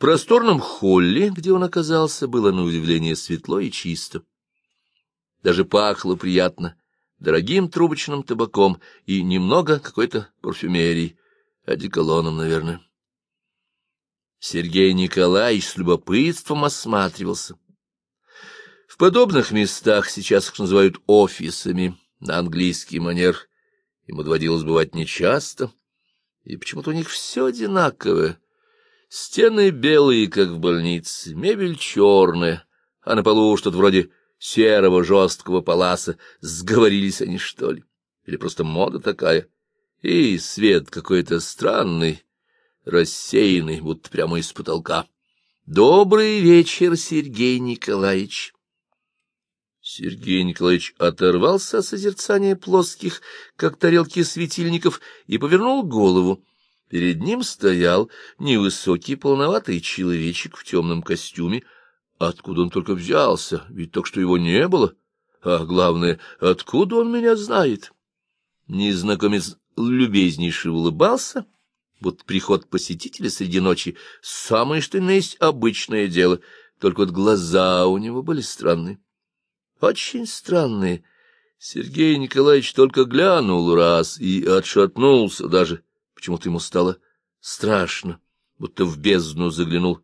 просторном холле, где он оказался, было на удивление светло и чисто. Даже пахло приятно, дорогим трубочным табаком и немного какой-то парфюмерии, одеколоном, наверное. Сергей Николаевич с любопытством осматривался. В подобных местах сейчас их называют офисами на английский манер. Ему доводилось бывать нечасто, и почему-то у них все одинаковое. Стены белые, как в больнице, мебель черная, а на полу что-то вроде серого жесткого паласа. Сговорились они, что ли? Или просто мода такая? И свет какой-то странный, рассеянный, будто прямо из потолка. «Добрый вечер, Сергей Николаевич!» Сергей Николаевич оторвался от созерцания плоских, как тарелки светильников, и повернул голову. Перед ним стоял невысокий полноватый человечек в темном костюме. Откуда он только взялся? Ведь только что его не было. А главное, откуда он меня знает? Незнакомец любезнейше улыбался, вот приход посетителя среди ночи — самое что ни есть обычное дело, только вот глаза у него были странные. Очень странные. Сергей Николаевич только глянул раз и отшатнулся даже. Почему-то ему стало страшно, будто в бездну заглянул.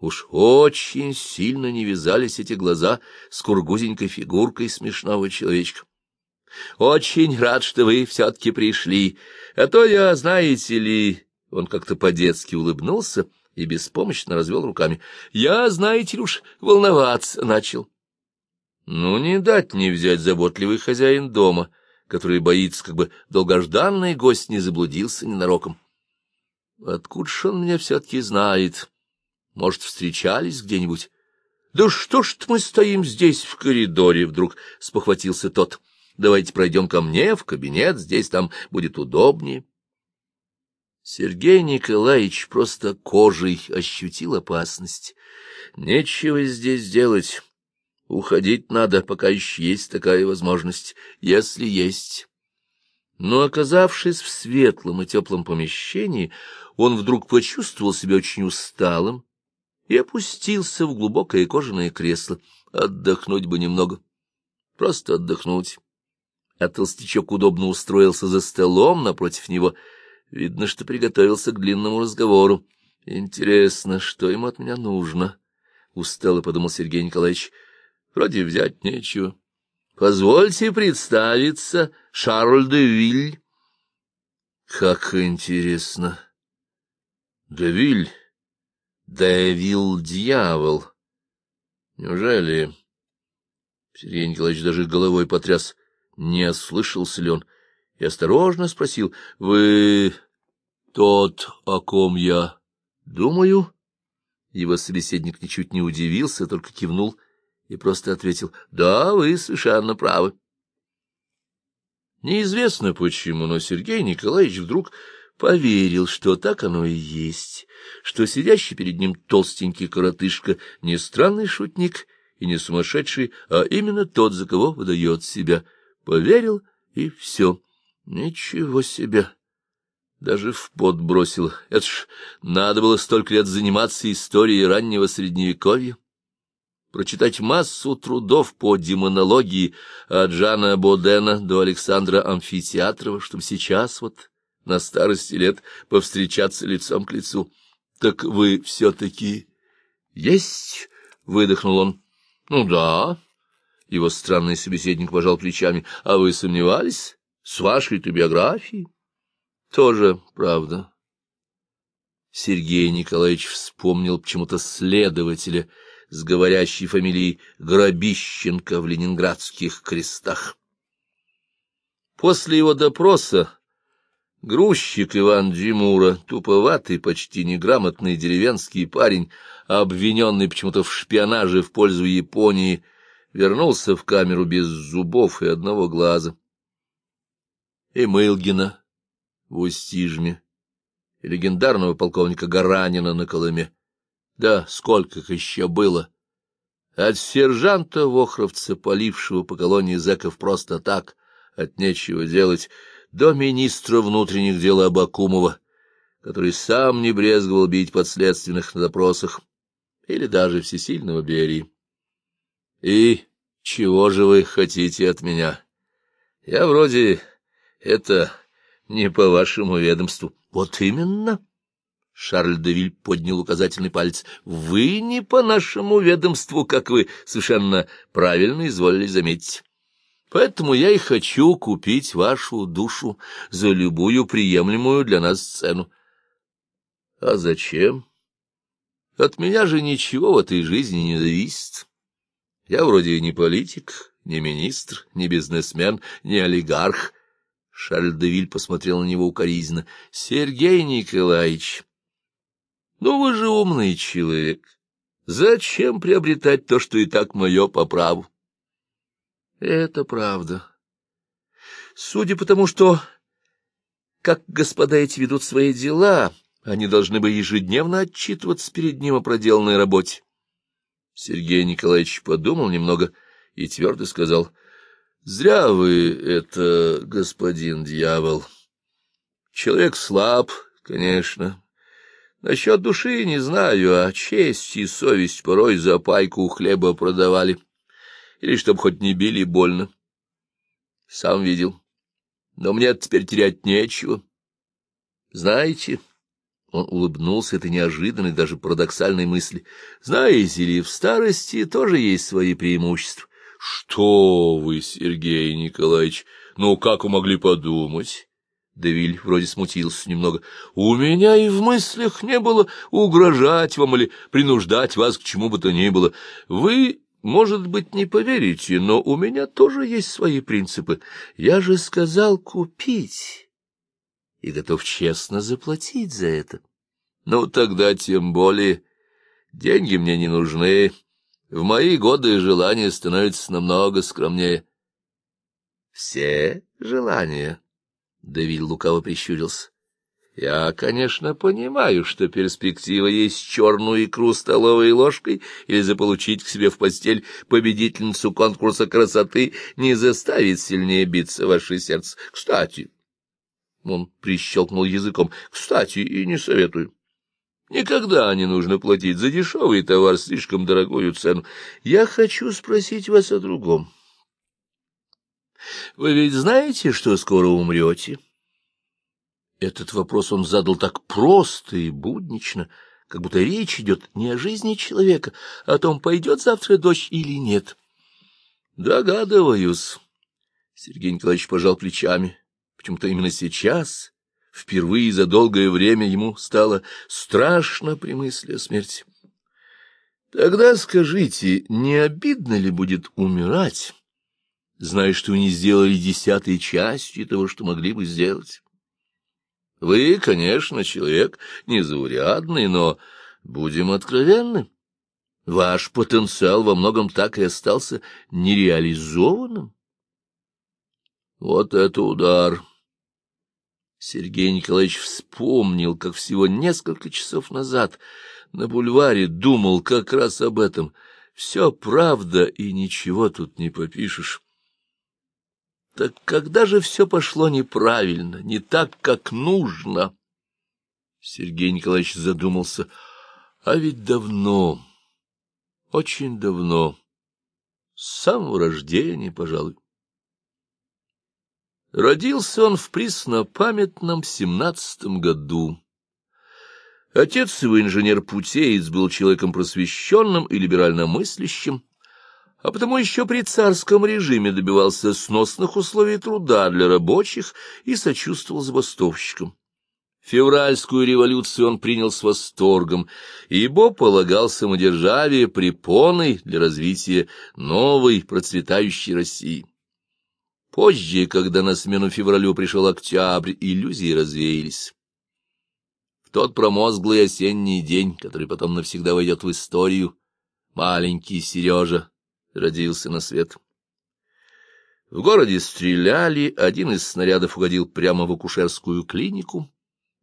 Уж очень сильно не вязались эти глаза с кургузенькой фигуркой смешного человечка. Очень рад, что вы все-таки пришли. А то я, знаете ли...» Он как-то по-детски улыбнулся и беспомощно развел руками. «Я, знаете ли уж, волноваться начал». Ну, не дать не взять заботливый хозяин дома, который боится, как бы долгожданный гость не заблудился ненароком. Откуда ж он меня все-таки знает? Может, встречались где-нибудь? Да что ж мы стоим здесь в коридоре? Вдруг спохватился тот. Давайте пройдем ко мне в кабинет, здесь там будет удобнее. Сергей Николаевич просто кожей ощутил опасность. Нечего здесь делать. Уходить надо, пока еще есть такая возможность, если есть. Но, оказавшись в светлом и теплом помещении, он вдруг почувствовал себя очень усталым и опустился в глубокое кожаное кресло. Отдохнуть бы немного. Просто отдохнуть. А толстячок удобно устроился за столом напротив него. Видно, что приготовился к длинному разговору. Интересно, что ему от меня нужно? Устало подумал Сергей Николаевич. Вроде взять нечего. Позвольте представиться, Шарль де Виль. Как интересно. Де Виль, Девил дьявол. Неужели... Сергей Николаевич даже головой потряс, не ослышался ли он, и осторожно спросил, — Вы тот, о ком я думаю? Его собеседник ничуть не удивился, только кивнул и просто ответил, — Да, вы совершенно правы. Неизвестно почему, но Сергей Николаевич вдруг поверил, что так оно и есть, что сидящий перед ним толстенький коротышка не странный шутник и не сумасшедший, а именно тот, за кого выдает себя. Поверил, и все. Ничего себе! Даже в пот бросил. Это ж надо было столько лет заниматься историей раннего Средневековья прочитать массу трудов по демонологии от Жана Бодена до Александра Амфитеатрова, чтобы сейчас вот на старости лет повстречаться лицом к лицу. — Так вы все-таки есть? — выдохнул он. — Ну да. Его странный собеседник пожал плечами. — А вы сомневались? С вашей-то биографией? — Тоже правда. Сергей Николаевич вспомнил почему-то следователя — с говорящей фамилией Грабищенко в ленинградских крестах. После его допроса грузчик Иван Димура, туповатый, почти неграмотный деревенский парень, обвиненный почему-то в шпионаже в пользу Японии, вернулся в камеру без зубов и одного глаза. И Мылгина в Устижме, и легендарного полковника Гаранина на Колыме. Да сколько их еще было! От сержанта Вохровца, полившего по колонии зэков просто так, от нечего делать, до министра внутренних дел Абакумова, который сам не брезговал бить подследственных на допросах, или даже всесильного Берии. И чего же вы хотите от меня? Я вроде это не по вашему ведомству. Вот именно. Шарль де Виль поднял указательный палец. Вы не по нашему ведомству, как вы совершенно правильно изволили заметить. Поэтому я и хочу купить вашу душу за любую приемлемую для нас цену. А зачем? От меня же ничего в этой жизни не зависит. Я вроде не политик, не министр, не бизнесмен, не олигарх. Шарль де Виль посмотрел на него укоризненно. — Сергей Николаевич, ну вы же умный человек. Зачем приобретать то, что и так мое по праву? Это правда. Судя по тому, что, как господа эти ведут свои дела, они должны бы ежедневно отчитываться перед ним о проделанной работе. Сергей Николаевич подумал немного и твердо сказал, — Зря вы это, господин дьявол. Человек слаб, конечно. Насчет души не знаю, а честь и совесть порой за пайку хлеба продавали. Или чтоб хоть не били больно. Сам видел. Но мне теперь терять нечего. Знаете... Он улыбнулся этой неожиданной, даже парадоксальной мысли. «Знаете ли, в старости тоже есть свои преимущества». «Что вы, Сергей Николаевич, ну как вы могли подумать?» Девиль вроде смутился немного. «У меня и в мыслях не было угрожать вам или принуждать вас к чему бы то ни было. Вы, может быть, не поверите, но у меня тоже есть свои принципы. Я же сказал купить» и готов честно заплатить за это. Ну, тогда тем более. Деньги мне не нужны. В мои годы желания становятся намного скромнее. — Все желания? — Давид лукаво прищурился. — Я, конечно, понимаю, что перспектива есть черную икру столовой ложкой или заполучить к себе в постель победительницу конкурса красоты не заставит сильнее биться ваше сердце. Кстати, он прищелкнул языком. Кстати, и не советую. Никогда не нужно платить за дешевый товар слишком дорогую цену. Я хочу спросить вас о другом. Вы ведь знаете, что скоро умрете? Этот вопрос он задал так просто и буднично, как будто речь идет не о жизни человека, а о том, пойдет завтра дождь или нет. Догадываюсь. Сергей Николаевич пожал плечами. Почему-то именно сейчас, впервые за долгое время, ему стало страшно при мысли о смерти. Тогда скажите, не обидно ли будет умирать, зная, что вы не сделали десятой части того, что могли бы сделать? Вы, конечно, человек незаурядный, но будем откровенны. Ваш потенциал во многом так и остался нереализованным. Вот это удар! Сергей Николаевич вспомнил, как всего несколько часов назад на бульваре думал как раз об этом. Все правда, и ничего тут не попишешь. Так когда же все пошло неправильно, не так, как нужно? Сергей Николаевич задумался. А ведь давно, очень давно, с самого рождения, пожалуй. Родился он в преснопамятном семнадцатом году. Отец его, инженер-путеец, был человеком просвещенным и либерально мыслящим, а потому еще при царском режиме добивался сносных условий труда для рабочих и сочувствовал забастовщикам. Февральскую революцию он принял с восторгом, ибо полагал самодержавие препоной для развития новой процветающей России. Позже, когда на смену февралю пришел октябрь, иллюзии развеялись. В тот промозглый осенний день, который потом навсегда войдет в историю, маленький Сережа родился на свет. В городе стреляли, один из снарядов угодил прямо в акушерскую клинику.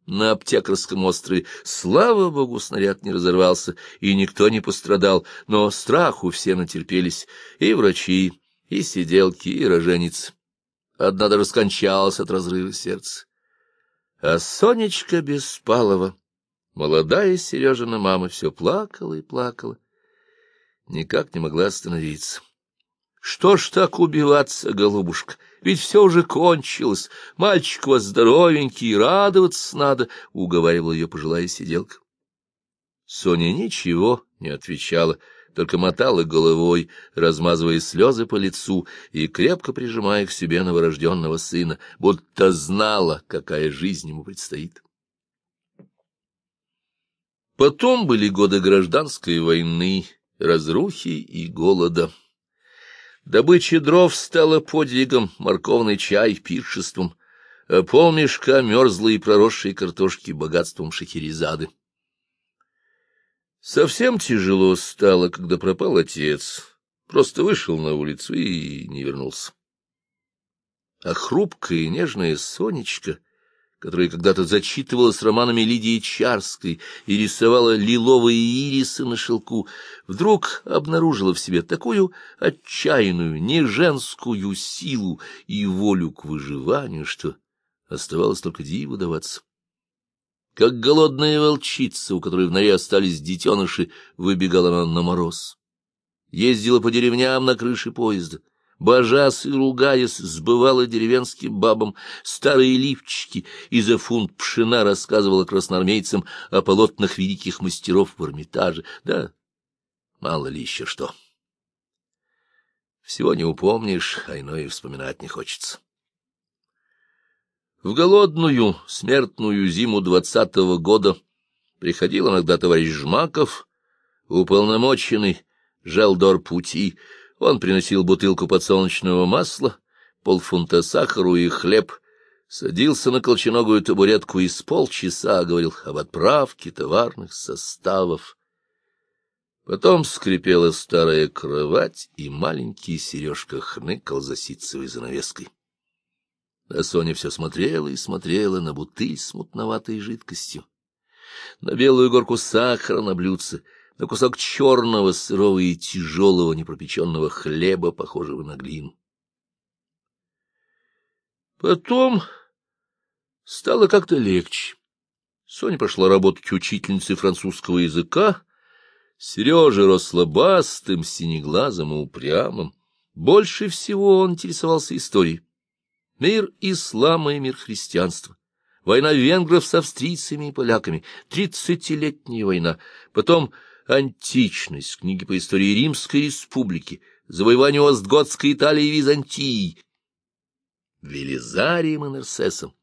На аптекарском острове, слава богу, снаряд не разорвался, и никто не пострадал, но страху все натерпелись, и врачи, и сиделки, и роженицы. Одна даже скончалась от разрыва сердца. А Сонечка Беспалова, молодая Сережина мама, все плакала и плакала, никак не могла остановиться. Что ж так убиваться, голубушка? Ведь все уже кончилось. Мальчик у вас здоровенький, радоваться надо, — уговаривала ее пожилая сиделка. Соня ничего не отвечала, только мотала головой, размазывая слезы по лицу и крепко прижимая к себе новорожденного сына, будто знала, какая жизнь ему предстоит. Потом были годы гражданской войны, разрухи и голода. Добыча дров стала подвигом, морковный чай — пиршеством, а полмешка мерзлой и проросшей картошки — богатством шахерезады. Совсем тяжело стало, когда пропал отец. Просто вышел на улицу и не вернулся. А хрупкая и нежная Сонечка, которая когда-то зачитывалась романами Лидии Чарской и рисовала лиловые ирисы на шелку, вдруг обнаружила в себе такую отчаянную, неженскую силу и волю к выживанию, что оставалось только диву даваться как голодная волчица, у которой в норе остались детеныши, выбегала она на мороз. Ездила по деревням на крыше поезда, божась и ругаясь, сбывала деревенским бабам старые лифчики и за фунт пшена рассказывала красноармейцам о полотнах великих мастеров в Эрмитаже. Да, мало ли еще что. Всего не упомнишь, а иное вспоминать не хочется. В голодную, смертную зиму двадцатого года приходил иногда товарищ Жмаков, уполномоченный, жалдор пути. Он приносил бутылку подсолнечного масла, полфунта сахару и хлеб, садился на колченогую табуретку и с полчаса говорил об отправке товарных составов. Потом скрипела старая кровать, и маленький Сережка хныкал за ситцевой занавеской. А Соня все смотрела и смотрела на бутыль с мутноватой жидкостью, на белую горку сахара на блюдце, на кусок черного, сырого и тяжелого непропеченного хлеба, похожего на глину. Потом стало как-то легче. Соня пошла работать учительницей французского языка, Сережа рос слабастым, синеглазым и упрямым. Больше всего он интересовался историей. Мир ислама и мир христианства. Война венгров с австрийцами и поляками. Тридцатилетняя война. Потом античность, книги по истории Римской республики, завоевание Остготской Италии и Византии, Велизарием и Нерсесом.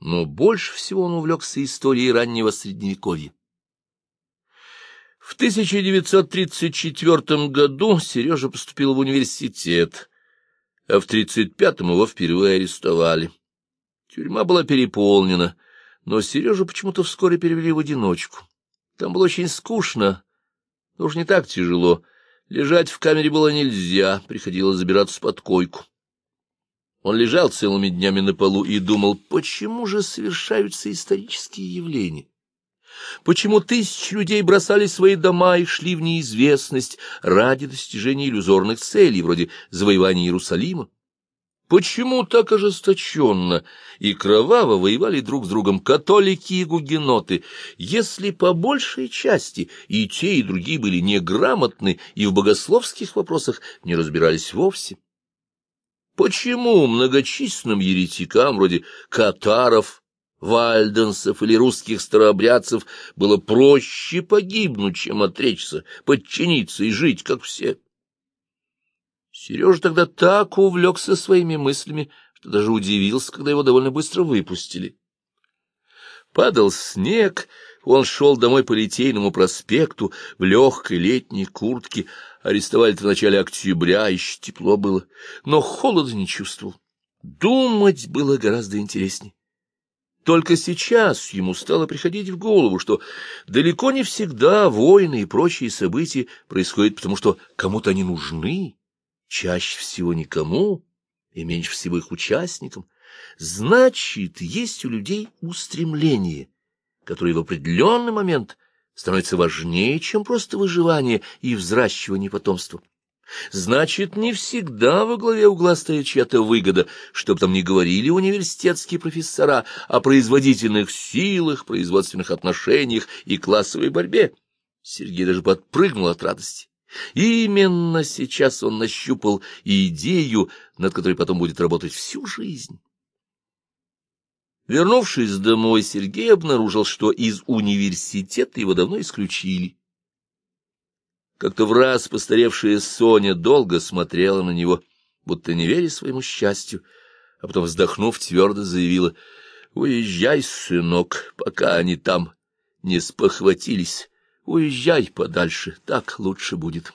Но больше всего он увлекся историей раннего Средневековья. В 1934 году Сережа поступил в университет, а в тридцать пятом его впервые арестовали. Тюрьма была переполнена, но Сережу почему-то вскоре перевели в одиночку. Там было очень скучно, но уж не так тяжело. Лежать в камере было нельзя, приходилось забираться под койку. Он лежал целыми днями на полу и думал, почему же совершаются исторические явления? Почему тысячи людей бросали свои дома и шли в неизвестность ради достижения иллюзорных целей, вроде завоевания Иерусалима? Почему так ожесточенно и кроваво воевали друг с другом католики и гугеноты, если по большей части и те, и другие были неграмотны и в богословских вопросах не разбирались вовсе? Почему многочисленным еретикам, вроде катаров, вальденсов или русских старообрядцев было проще погибнуть, чем отречься, подчиниться и жить, как все. Сережа тогда так увлекся своими мыслями, что даже удивился, когда его довольно быстро выпустили. Падал снег, он шел домой по Литейному проспекту в легкой летней куртке. Арестовали-то в начале октября, еще тепло было, но холода не чувствовал. Думать было гораздо интереснее. Только сейчас ему стало приходить в голову, что далеко не всегда войны и прочие события происходят потому, что кому-то они нужны, чаще всего никому и меньше всего их участникам. Значит, есть у людей устремление, которое в определенный момент становится важнее, чем просто выживание и взращивание потомства. Значит, не всегда во главе угла стоит чья-то выгода, чтоб там не говорили университетские профессора о производительных силах, производственных отношениях и классовой борьбе. Сергей даже подпрыгнул от радости. Именно сейчас он нащупал идею, над которой потом будет работать всю жизнь. Вернувшись домой, Сергей обнаружил, что из университета его давно исключили. Как-то в раз постаревшая Соня долго смотрела на него, будто не веря своему счастью, а потом, вздохнув, твердо заявила, «Уезжай, сынок, пока они там не спохватились. Уезжай подальше, так лучше будет».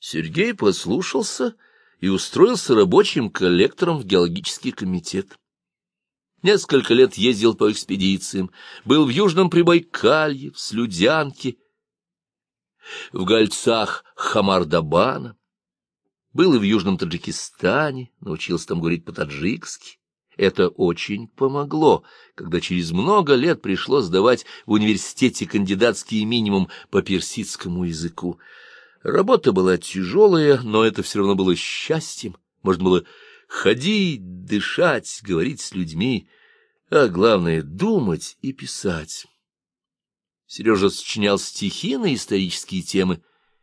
Сергей послушался и устроился рабочим коллектором в геологический комитет. Несколько лет ездил по экспедициям, был в Южном Прибайкалье, в Слюдянке, в Гольцах Хамардабана, был и в Южном Таджикистане, научился там говорить по-таджикски. Это очень помогло, когда через много лет пришлось сдавать в университете кандидатский минимум по персидскому языку. Работа была тяжелая, но это все равно было счастьем. Можно было ходить, дышать, говорить с людьми, а главное — думать и писать. Сережа сочинял стихи на исторические темы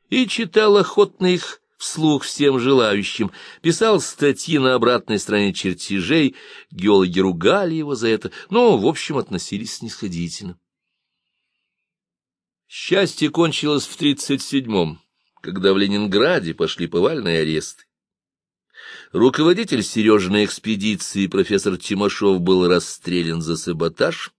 и читал охотно их вслух всем желающим, писал статьи на обратной стороне чертежей, геологи ругали его за это, но, в общем, относились снисходительно. Счастье кончилось в тридцать седьмом, когда в Ленинграде пошли повальные аресты. Руководитель Сережиной экспедиции профессор Тимошов был расстрелян за саботаж,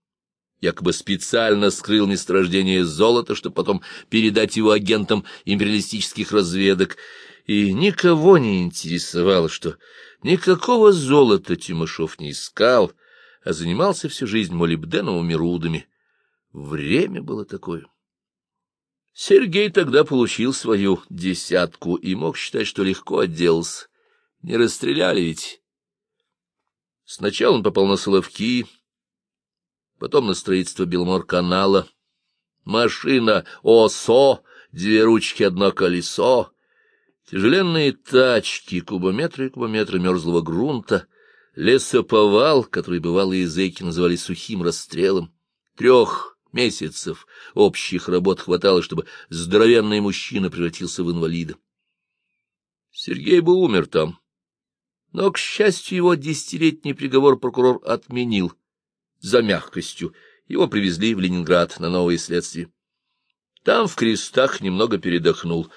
якобы специально скрыл месторождение золота, чтобы потом передать его агентам империалистических разведок, и никого не интересовало, что никакого золота Тимошов не искал, а занимался всю жизнь молибденовыми рудами. Время было такое. Сергей тогда получил свою десятку и мог считать, что легко отделался. Не расстреляли ведь. Сначала он попал на Соловки, потом на строительство Белмор-канала. Машина ОСО, две ручки, одно колесо, тяжеленные тачки, кубометры и кубометры мерзлого грунта, лесоповал, который бывалые языки называли сухим расстрелом, трех месяцев общих работ хватало, чтобы здоровенный мужчина превратился в инвалида. Сергей бы умер там, но, к счастью, его десятилетний приговор прокурор отменил — за мягкостью. Его привезли в Ленинград на новые следствия. Там в крестах немного передохнул.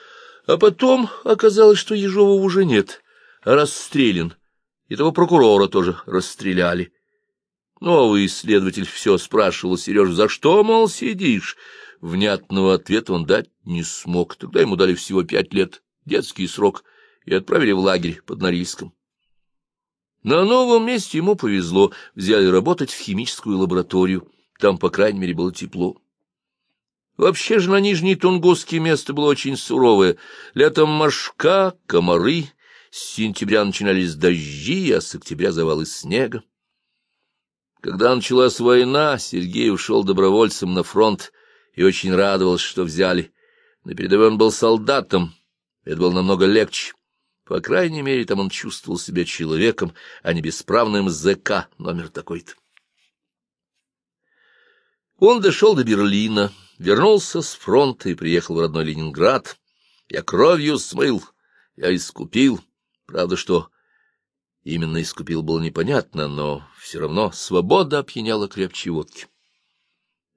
А потом оказалось, что Ежова уже нет, а расстрелян. И того прокурора тоже расстреляли. Новый следователь все спрашивал Сережу, за что, мол, сидишь? Внятного ответа он дать не смог. Тогда ему дали всего пять лет, детский срок, и отправили в лагерь под Норильском. На новом месте ему повезло, взяли работать в химическую лабораторию. Там, по крайней мере, было тепло. Вообще же на Нижней Тунгуске место было очень суровое. Летом мошка, комары, с сентября начинались дожди, а с октября завалы снега. Когда началась война, Сергей ушел добровольцем на фронт и очень радовался, что взяли. На передовой он был солдатом, это было намного легче. По крайней мере, там он чувствовал себя человеком, а не бесправным ЗК номер такой-то. Он дошел до Берлина, вернулся с фронта и приехал в родной Ленинград. Я кровью смыл, я искупил. Правда, что именно искупил было непонятно, но все равно свобода опьяняла крепче водки.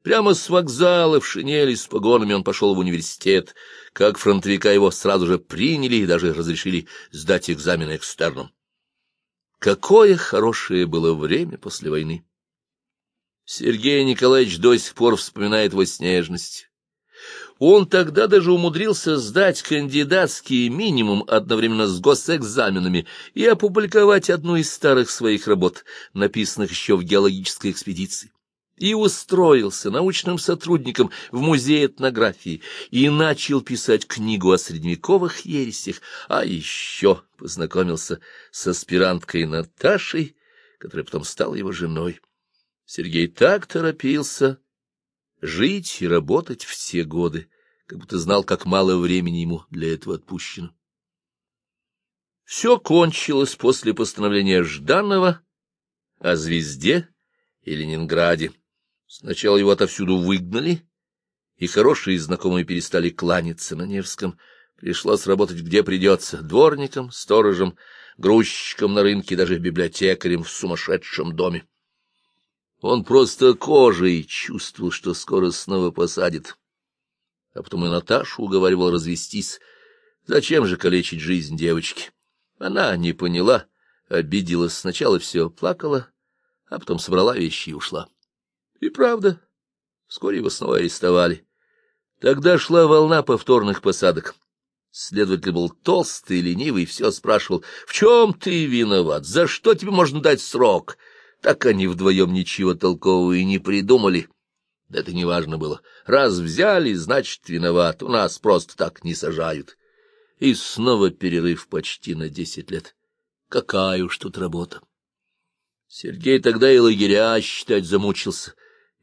Прямо с вокзала в шинели с погонами он пошел в университет. Как фронтовика его сразу же приняли и даже разрешили сдать экзамены экстерном. Какое хорошее было время после войны! Сергей Николаевич до сих пор вспоминает его с нежностью. Он тогда даже умудрился сдать кандидатский минимум одновременно с госэкзаменами и опубликовать одну из старых своих работ, написанных еще в геологической экспедиции и устроился научным сотрудником в музее этнографии и начал писать книгу о средневековых ересях, а еще познакомился с аспиранткой Наташей, которая потом стала его женой. Сергей так торопился жить и работать все годы, как будто знал, как мало времени ему для этого отпущено. Все кончилось после постановления Жданова о звезде и Ленинграде. Сначала его отовсюду выгнали, и хорошие знакомые перестали кланяться на Невском. Пришлось работать где придется — дворником, сторожем, грузчиком на рынке, даже библиотекарем в сумасшедшем доме. Он просто кожей чувствовал, что скоро снова посадит. А потом и Наташу уговаривал развестись. Зачем же калечить жизнь девочки? Она не поняла, обиделась, сначала все плакала, а потом собрала вещи и ушла. И правда, вскоре его снова арестовали. Тогда шла волна повторных посадок. Следователь был толстый, ленивый, все спрашивал, в чем ты виноват, за что тебе можно дать срок? Так они вдвоем ничего толкового и не придумали. Да это неважно было. Раз взяли, значит, виноват, у нас просто так не сажают. И снова перерыв почти на десять лет. Какая уж тут работа. Сергей тогда и лагеря считать замучился.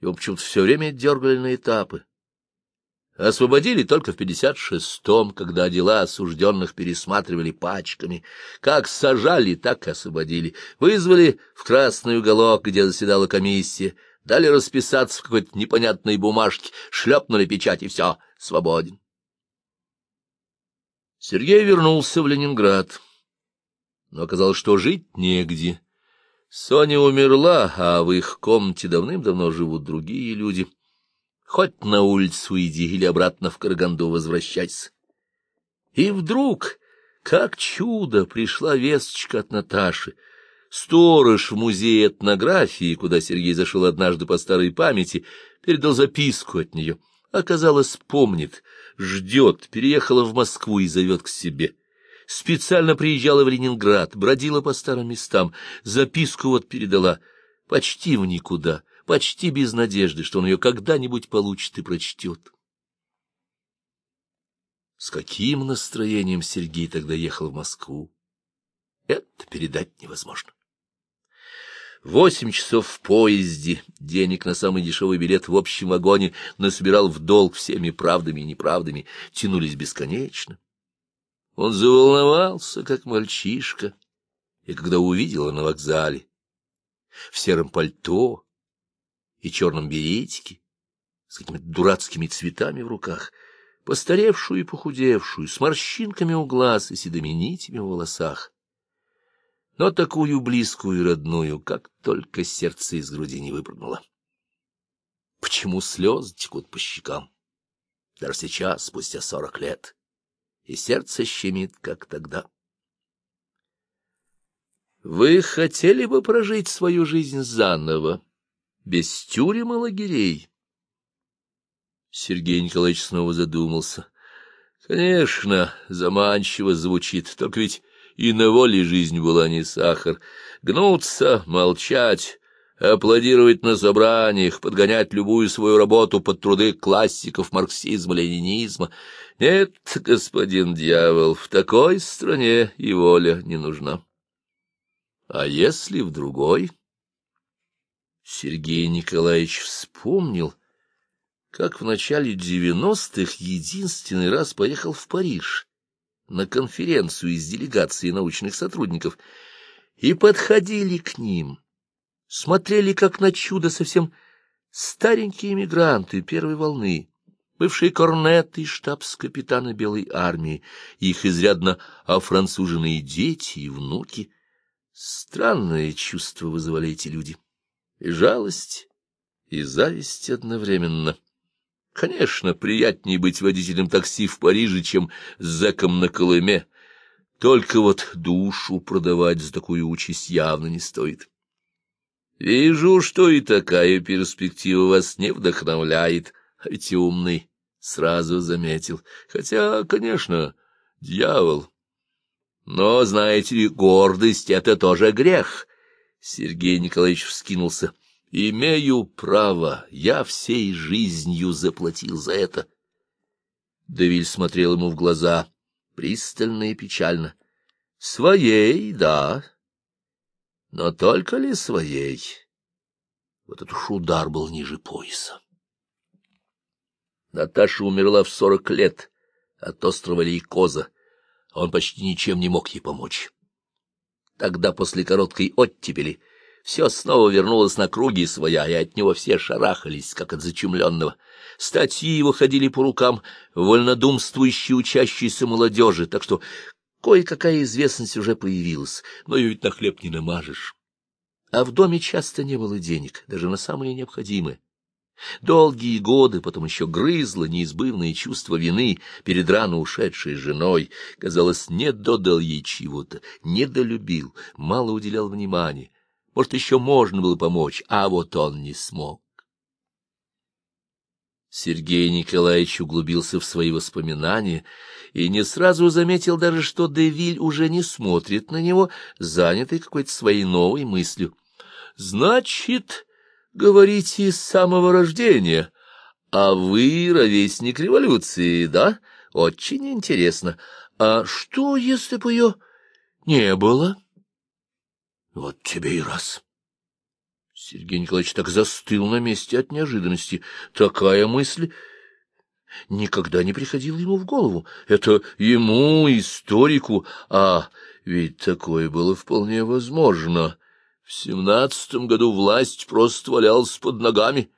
Его почему-то все время дергали на этапы. Освободили только в 56-м, когда дела осужденных пересматривали пачками. Как сажали, так и освободили. Вызвали в красный уголок, где заседала комиссия, дали расписаться в какой-то непонятной бумажке, шлепнули печать и все, свободен. Сергей вернулся в Ленинград. Но оказалось, что жить негде. Соня умерла, а в их комнате давным-давно живут другие люди — Хоть на улицу иди или обратно в Караганду возвращайся. И вдруг, как чудо, пришла весточка от Наташи. Сторож в музее этнографии, куда Сергей зашел однажды по старой памяти, передал записку от нее. Оказалось, помнит, ждет, переехала в Москву и зовет к себе. Специально приезжала в Ленинград, бродила по старым местам, записку вот передала, почти в никуда — почти без надежды, что он ее когда-нибудь получит и прочтет. С каким настроением Сергей тогда ехал в Москву, это передать невозможно. Восемь часов в поезде, денег на самый дешевый билет в общем вагоне насобирал в долг всеми правдами и неправдами, тянулись бесконечно. Он заволновался, как мальчишка, и когда увидел на вокзале, в сером пальто, и черном беретике, с какими-то дурацкими цветами в руках, постаревшую и похудевшую, с морщинками у глаз и седыми нитями в волосах. Но такую близкую и родную, как только сердце из груди не выпрыгнуло. Почему слезы текут по щекам? Даже сейчас, спустя сорок лет, и сердце щемит, как тогда. Вы хотели бы прожить свою жизнь заново? Без тюрем и лагерей. Сергей Николаевич снова задумался. Конечно, заманчиво звучит, только ведь и на воле жизнь была не сахар. Гнуться, молчать, аплодировать на собраниях, подгонять любую свою работу под труды классиков марксизма-ленинизма. Нет, господин дьявол, в такой стране и воля не нужна. А если в другой... Сергей Николаевич вспомнил, как в начале девяностых единственный раз поехал в Париж на конференцию из делегации научных сотрудников, и подходили к ним, смотрели как на чудо совсем старенькие эмигранты первой волны, бывшие корнеты и штабс-капитаны Белой армии, их изрядно офранцуженные дети и внуки. Странное чувство вызывали эти люди и жалость, и зависть одновременно. Конечно, приятнее быть водителем такси в Париже, чем зэком на Колыме. Только вот душу продавать за такую участь явно не стоит. Вижу, что и такая перспектива вас не вдохновляет, а ведь умный сразу заметил. Хотя, конечно, дьявол. Но, знаете ли, гордость — это тоже грех — Сергей Николаевич вскинулся. «Имею право, я всей жизнью заплатил за это». Давиль смотрел ему в глаза, пристально и печально. «Своей, да, но только ли своей?» Вот этот удар был ниже пояса. Наташа умерла в сорок лет от острова Лейкоза, а он почти ничем не мог ей помочь. Тогда, после короткой оттепели, все снова вернулось на круги своя, и от него все шарахались, как от зачумленного. Статьи его ходили по рукам вольнодумствующей учащейся молодежи, так что кое-какая известность уже появилась, но ее ведь на хлеб не намажешь. А в доме часто не было денег, даже на самые необходимые. Долгие годы потом еще грызло неизбывное чувство вины перед рано ушедшей женой. Казалось, не додал ей чего-то, недолюбил, мало уделял внимания. Может, еще можно было помочь, а вот он не смог. Сергей Николаевич углубился в свои воспоминания и не сразу заметил даже, что Девиль уже не смотрит на него, занятый какой-то своей новой мыслью. — Значит, говорите, с самого рождения. А вы ровесник революции, да? Очень интересно. А что, если бы ее не было? Вот тебе и раз. Сергей Николаевич так застыл на месте от неожиданности. Такая мысль никогда не приходила ему в голову. Это ему, историку, а ведь такое было вполне возможно. В семнадцатом году власть просто валялась под ногами.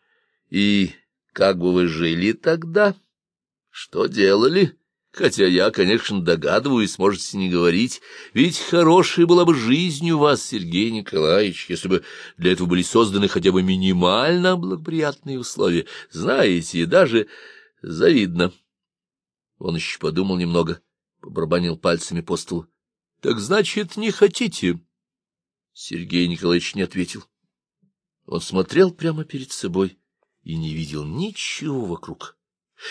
И как бы вы жили тогда? Что делали? Хотя я, конечно, догадываюсь, можете не говорить, ведь хорошей была бы жизнь у вас, Сергей Николаевич, если бы для этого были созданы хотя бы минимально благоприятные условия. Знаете, даже завидно. Он еще подумал немного, побарабанил пальцами по столу. — Так значит, не хотите? Сергей Николаевич не ответил. Он смотрел прямо перед собой и не видел ничего вокруг.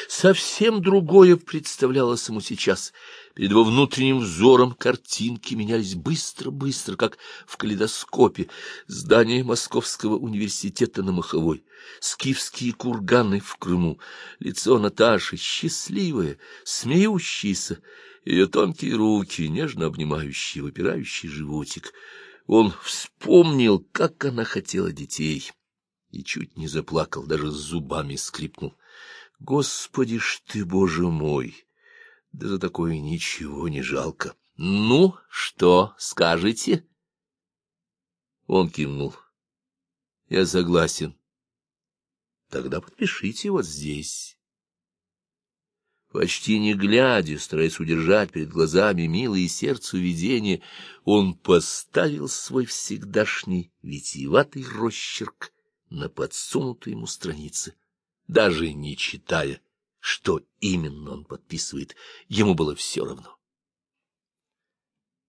Совсем другое представлялось ему сейчас. Перед его внутренним взором картинки менялись быстро-быстро, как в калейдоскопе. Здание Московского университета на Маховой, скифские курганы в Крыму, лицо Наташи, счастливое, смеющееся, ее тонкие руки, нежно обнимающие выпирающий животик — он вспомнил, как она хотела детей, и чуть не заплакал, даже зубами скрипнул. Господи ж ты, Боже мой! Да за такое ничего не жалко. Ну, что скажете? Он кивнул. Я согласен. Тогда подпишите вот здесь. Почти не глядя, стараясь удержать перед глазами милые сердцу видение, он поставил свой всегдашний витиеватый росчерк на подсунутой ему странице, даже не читая, что именно он подписывает, ему было все равно.